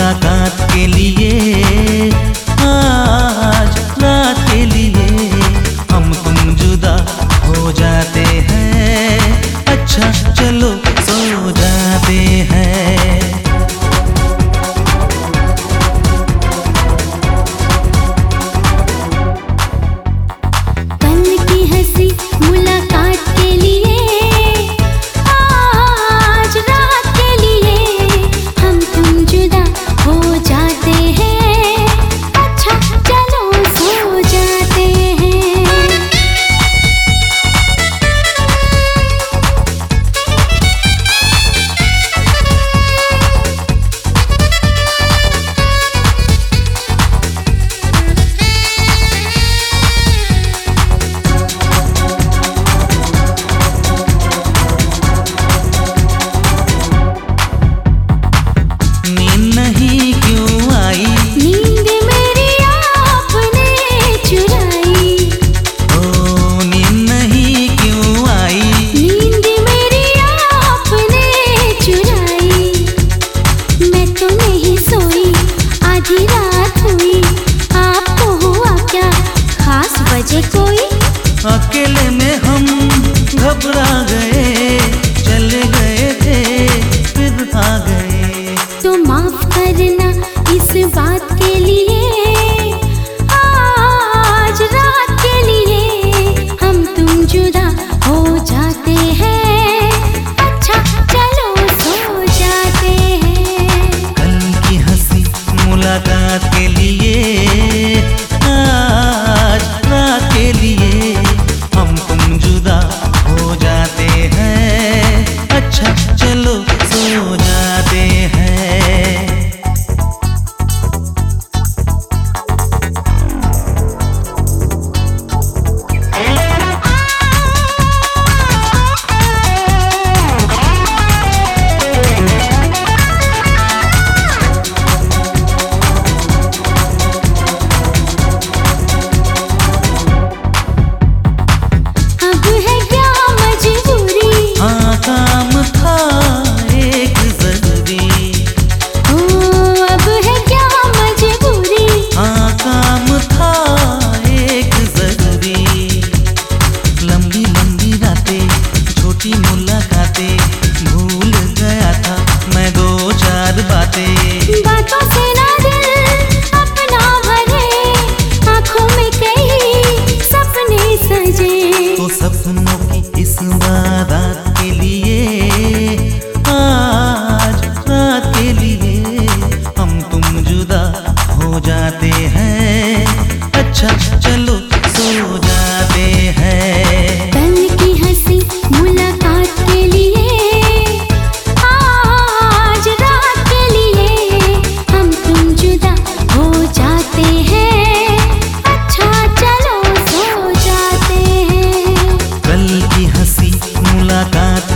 मुलाकात के लिए। आज रात के लिए हम तुम जुदा हो जाते हैं। अच्छा चलो। अकेले में हम घबरा गए, चले गए थे, फिर आ गए। तो माफ़ करना इस बात के लिए, आज रात के लिए हम तुम जुदा हो जाते बातें बातों से आँखों में कई सपने सजे। तो सपनों की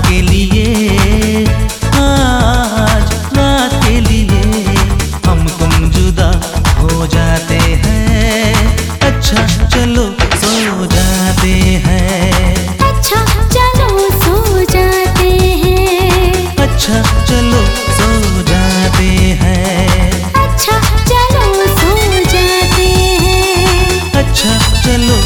के लिए। आज रात के लिए हम तुम जुदा हो जाते हैं। अच्छा चलो सो जाते हैं। अच्छा चलो सो जाते हैं। अच्छा चलो सो जाते हैं। अच्छा चलो सो जाते हैं। अच्छा चलो